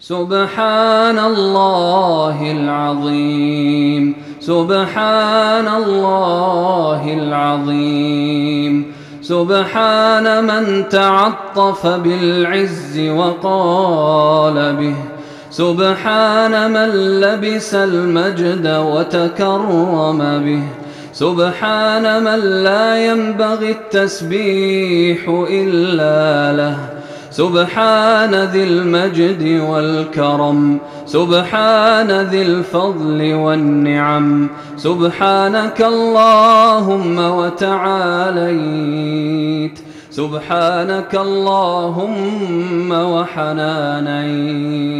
سبحان الله العظيم سبحان الله العظيم سبحان من تعطف بالعز وقال به سبحان من لبس المجد وتكرم به سبحان من لا ينبغي التسبيح إلا له سبحان ذي المجد والكرم سبحان ذي الفضل والنعم سبحانك اللهم وتعاليت سبحانك اللهم وحنانيك